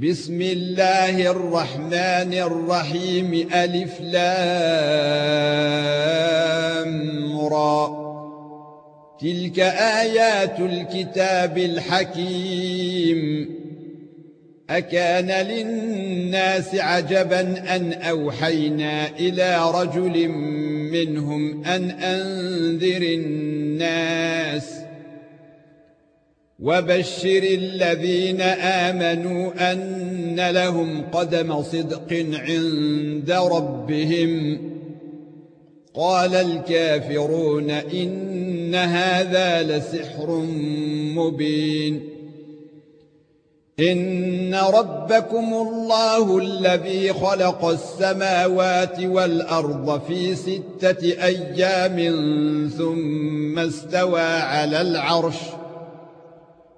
بسم الله الرحمن الرحيم ألف لام را. تلك آيات الكتاب الحكيم. أكان للناس عجبا أن أوحينا إلى رجل منهم أن أنذر الناس وبشر الذين آمنوا أن لهم قدم صدق عند ربهم. قال الكافرون إن هذا لسحر مبين. إن ربكم الله الذي خلق السماوات والأرض في ستة أيام ثم استوى على العرش.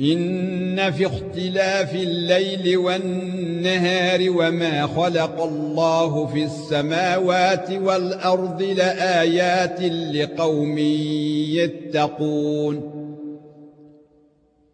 إن في اختلاف الليل والنهار وما خلق الله في السماوات والأرض لآيات لقوم يتقون.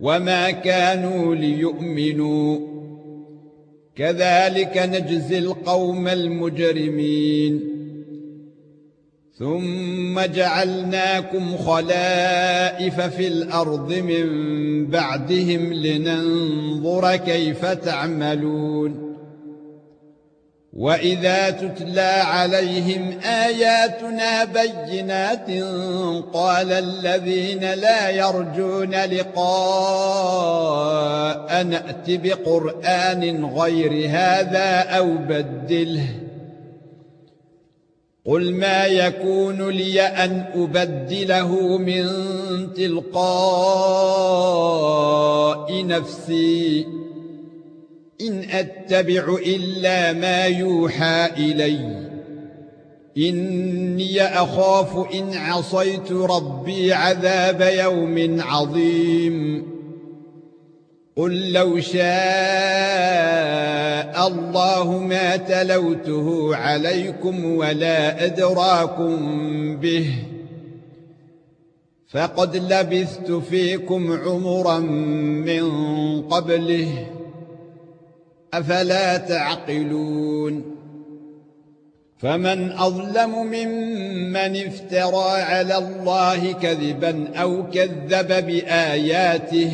وما كانوا ليؤمنوا. كذلك نجزي القوم المجرمين. ثم جعلناكم خلائف في الأرض من بعدهم لننظر كيف تعملون. واذا تتلى عليهم اياتنا بينات قال الذين لا يرجون لقاء نأت بقران غير هذا أو بدله قل ما يكون لي ان ابدله من تلقاء نفسي إن أتبع إلا ما يوحى إلي. إني أخاف إن عصيت ربي عذاب يوم عظيم. قل لو شاء الله ما تلوته عليكم ولا أدراكم به. فقد لبثت فيكم عمرا من قبله. أفلا تعقلون فمن أظلم ممن افترى على الله كذبا أو كذب بآياته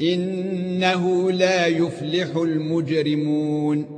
إنه لا يفلح المجرمون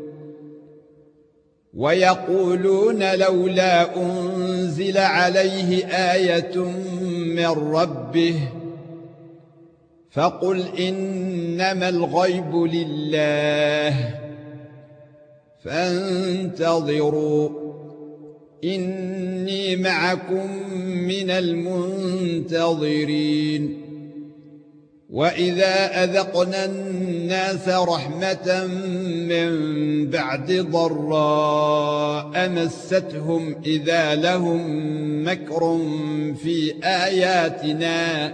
ويقولون لولا أنزل عليه آية من ربه فقل إنما الغيب لله فانتظروا إني معكم من المنتظرين واذا اذقنا الناس رحمه من بعد ضراء مستهم اذا لهم مكر في اياتنا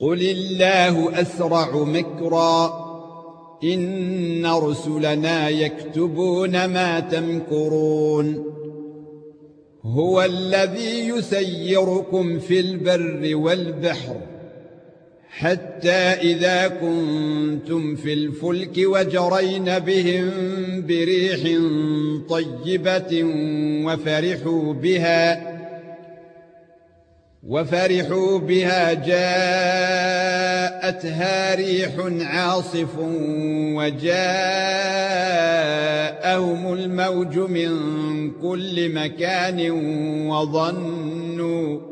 قل الله اسرع مكرا ان رسلنا يكتبون ما تمكرون هو الذي يسيركم في البر والبحر حتى إذا كنتم في الفلك وجرين بهم بريح طيبة وفرحوا بها وفرحوا بها جاءتها ريح عاصف وجاءهم الموج من كل مكان وظنوا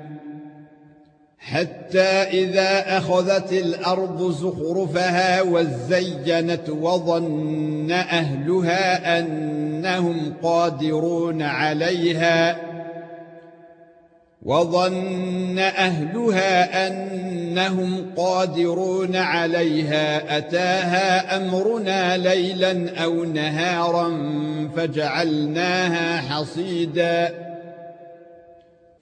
حتى إذا أخذت الأرض زخرفها وزينت وظن أهلها أنهم قادرون عليها وظن أهلها أنهم قادرون عليها أتاها أمرنا ليلا أو نهارا فجعلناها حصيدا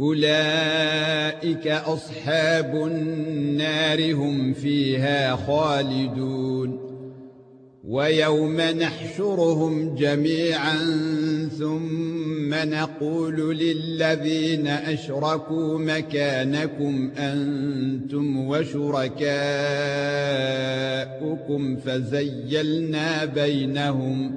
أولئك أصحاب النار هم فيها خالدون ويوم نحشرهم جميعا ثم نقول للذين أشركوا مكانكم أنتم وشركاؤكم فزيلنا بينهم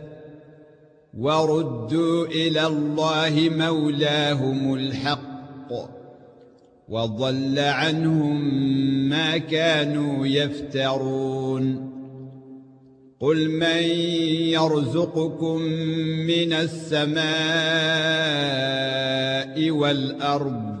وردوا إلى الله مولاهم الحق وضل عنهم ما كانوا يفترون قل من يرزقكم من السماء والارض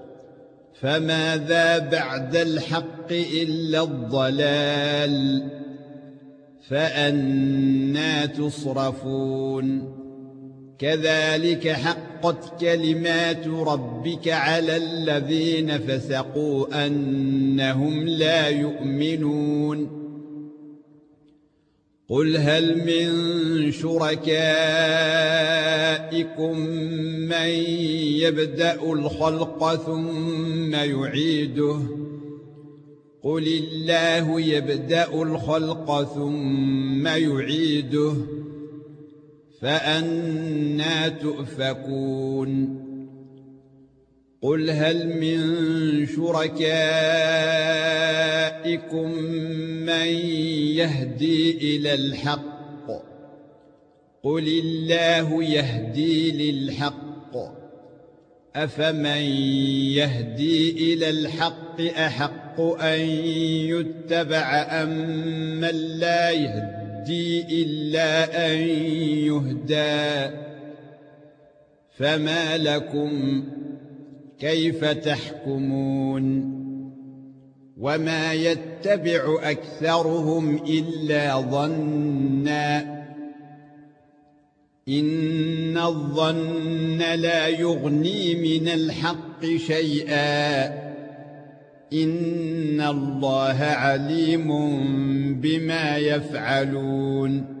فماذا بعد الحق إلا الضلال فأنا تصرفون كذلك حقت كلمات ربك على الذين فسقوا أنهم لا يؤمنون قل هل من شركائكم من يبدا الخلق ثم يعيده قل الله يبدا الخلق ثم يعيده فأنا تؤفكون قل هل من شركائكم من يهدي إلى الحق؟ قل الله يهدي للحق. افمن يهدي إلى الحق احق ان يتبع ام من لا يهدي الا ان يهدى؟ فما لكم كيف تحكمون وما يتبع أكثرهم إلا ظنّا إن الظن لا يغني من الحق شيئا إن الله عليم بما يفعلون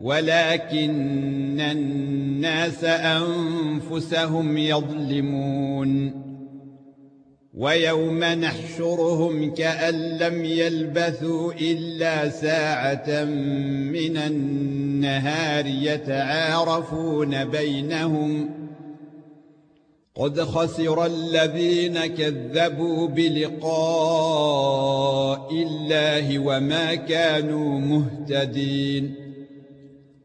ولكن الناس أنفسهم يظلمون. ويوم نحشرهم كأن لم يلبثوا إلا ساعة من النهار يتعارفون بينهم. قد خسر الذين كذبوا بلقاء الله وما كانوا مهتدين.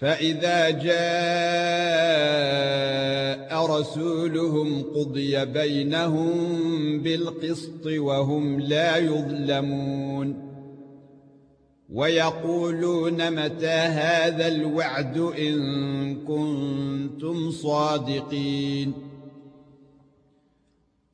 فإذا جاء رسولهم قضي بينهم بالقسط وهم لا يظلمون. ويقولون متى هذا الوعد إن كنتم صادقين.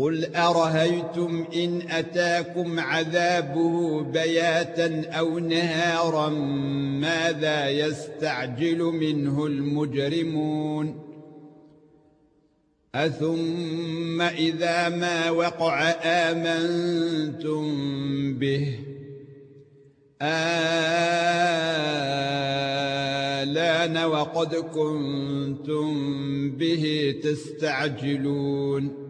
قل ارهيتم ان اتاكم عذابه بياتا أو نهارا ماذا يستعجل منه المجرمون اثم اذا ما وقع امنتم به آلان وقد كنتم به تستعجلون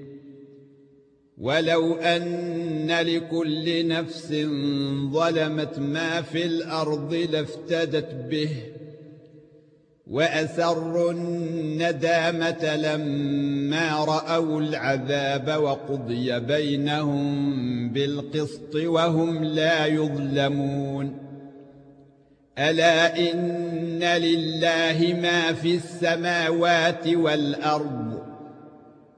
ولو أن لكل نفس ظلمت ما في الأرض لافتدت به وأسروا الندامة لما رأوا العذاب وقضي بينهم بالقسط وهم لا يظلمون. ألا إن لله ما في السماوات والأرض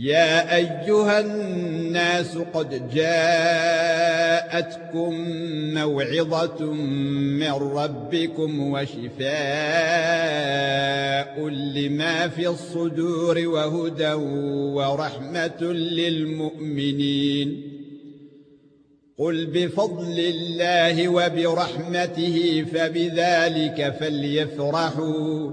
يا أيها الناس قد جاءتكم موعظة من ربكم وشفاء لما في الصدور وهدى ورحمة للمؤمنين. قل بفضل الله وبرحمته فبذلك فليفرحوا.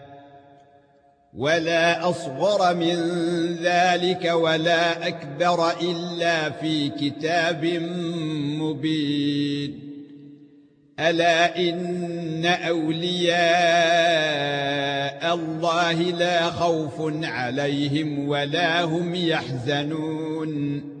ولا أصغر من ذلك ولا أكبر إلا في كتاب مبين. ألا إن أولياء الله لا خوف عليهم ولا هم يحزنون.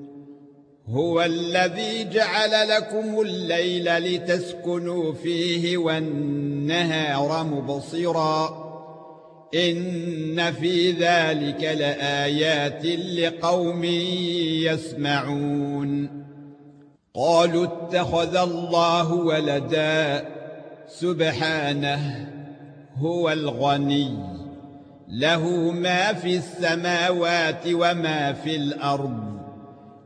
هو الذي جعل لكم الليل لتسكنوا فيه والنهار مبصرا. إن في ذلك لآيات لقوم يسمعون. قالوا اتخذ الله ولدا. سبحانه هو الغني. له ما في السماوات وما في الأرض.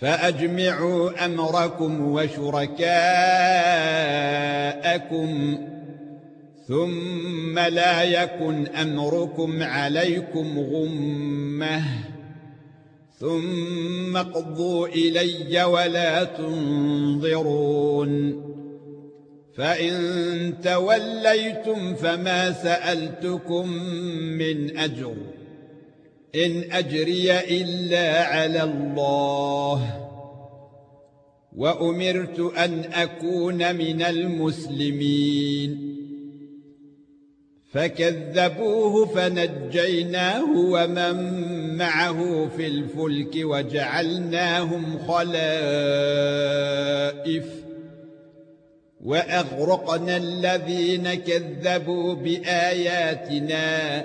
فأجمعوا أمركم وشركاءكم ثم لا يكن أمركم عليكم غمة ثم اقضوا إلي ولا تنظرون فإن توليتم فما سألتكم من أجر إن أجري إلا على الله. وأمرت أن أكون من المسلمين. فكذبوه فنجيناه ومن معه في الفلك وجعلناهم خلائف. وأغرقنا الذين كذبوا بآياتنا.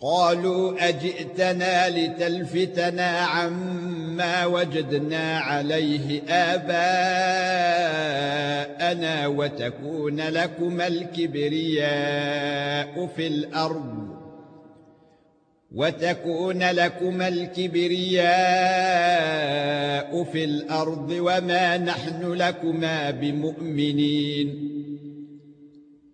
قالوا أجئتنا لتلفتنا عما وجدنا عليه آباءنا وتكون لكم الكبرياء في الأرض وتكون لكم الكبرياء في الأرض وما نحن لكما بمؤمنين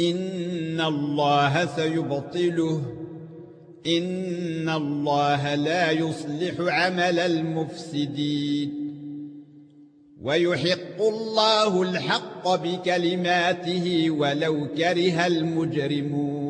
ان الله سيبطله. ان الله لا يصلح عمل المفسدين. ويحق الله الحق بكلماته ولو كره المجرمون.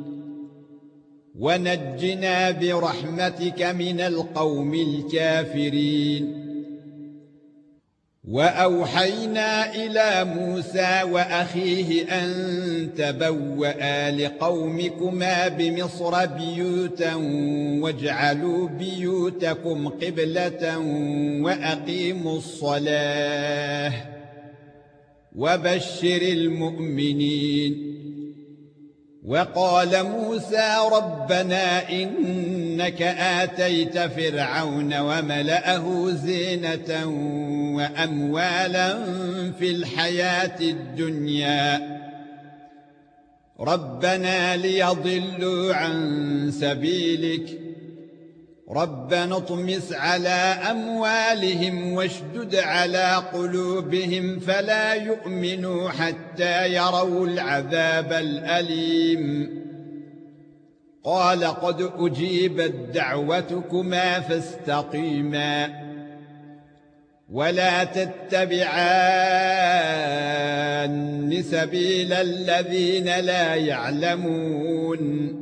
ونجنا برحمتك من القوم الكافرين. وأوحينا إلى موسى وأخيه أن تبوأ لقومكما بمصر بيوتا واجعلوا بيوتكم قبلة وأقيموا الصلاة. وبشر المؤمنين. وقال موسى ربنا إنك آتيت فرعون وملئه زينة وأموالا في الحياة الدنيا. ربنا ليضلوا عن سبيلك ربنا اطمس على أموالهم واشدد على قلوبهم فلا يؤمنوا حتى يروا العذاب الأليم. قال قد أجيبت دعوتكما فاستقيما. ولا تتبعان سبيل الذين لا يعلمون.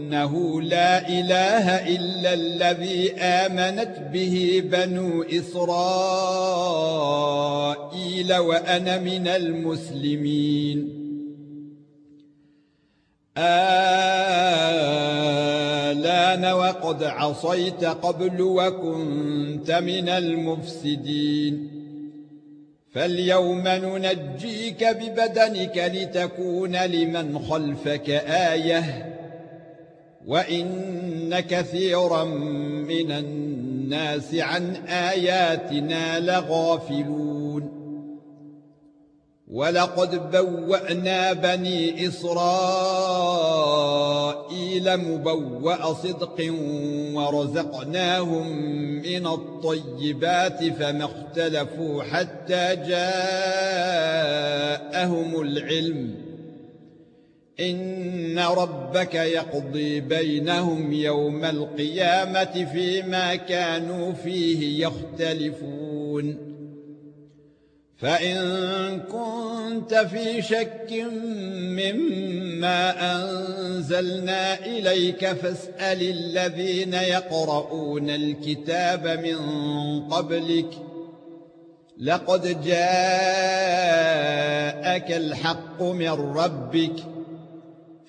إنه لا إله إلا الذي آمنت به بنو إسرائيل وأنا من المسلمين. آلان وقد عصيت قبل وكنت من المفسدين. فاليوم ننجيك ببدنك لتكون لمن خلفك آية. وإن كثيرا من الناس عن آياتنا لغافلون. ولقد بوأنا بني إسرائيل مبوأ صدق ورزقناهم من الطيبات فما اختلفوا حتى جاءهم العلم. إن ربك يقضي بينهم يوم القيامة فيما كانوا فيه يختلفون. فإن كنت في شك مما أنزلنا إليك فاسأل الذين يقرؤون الكتاب من قبلك. لقد جاءك الحق من ربك.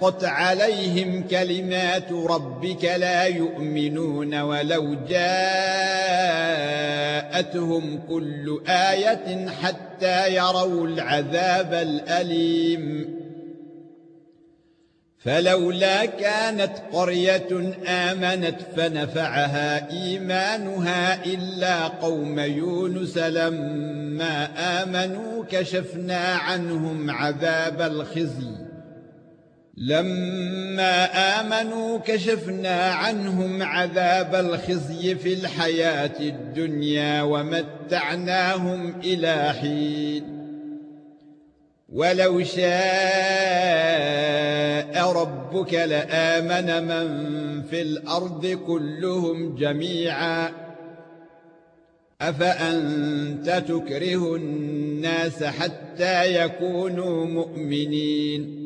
حقت عليهم كلمات ربك لا يؤمنون ولو جاءتهم كل آية حتى يروا العذاب الأليم. فلولا كانت قرية آمنت فنفعها إيمانها إلا قوم يونس لما آمنوا كشفنا عنهم عذاب الخزي. لما آمنوا كشفنا عنهم عذاب الخزي في الحياة الدنيا ومتعناهم إلى حين. ولو شاء ربك لآمن من في الأرض كلهم جميعا. أفأنت تكره الناس حتى يكونوا مؤمنين؟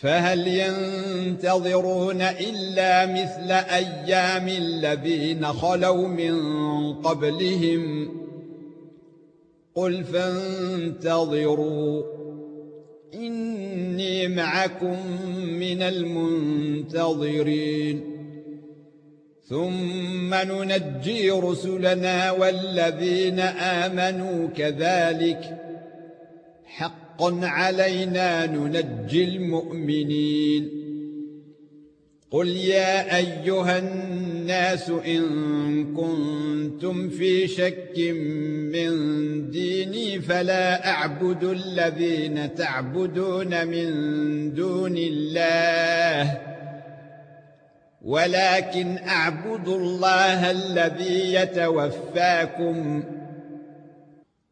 فهل ينتظرون إلا مثل أيام الذين خلوا من قبلهم؟ قل فانتظروا إني معكم من المنتظرين. ثم ننجي رسلنا والذين آمنوا كذلك. حقا علينا ننجي المؤمنين. قل يا ايها الناس ان كنتم في شك من ديني فلا اعبد الذين تعبدون من دون الله ولكن اعبد الله الذي يتوفاكم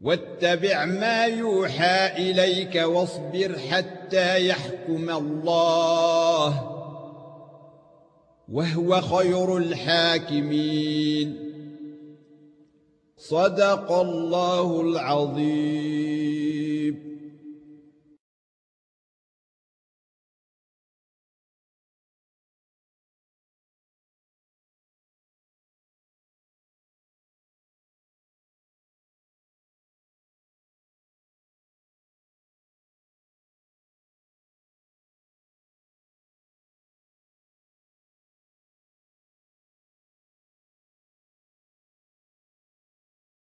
واتبع ما يوحى إليك واصبر حتى يحكم الله وهو خير الحاكمين. صدق الله العظيم.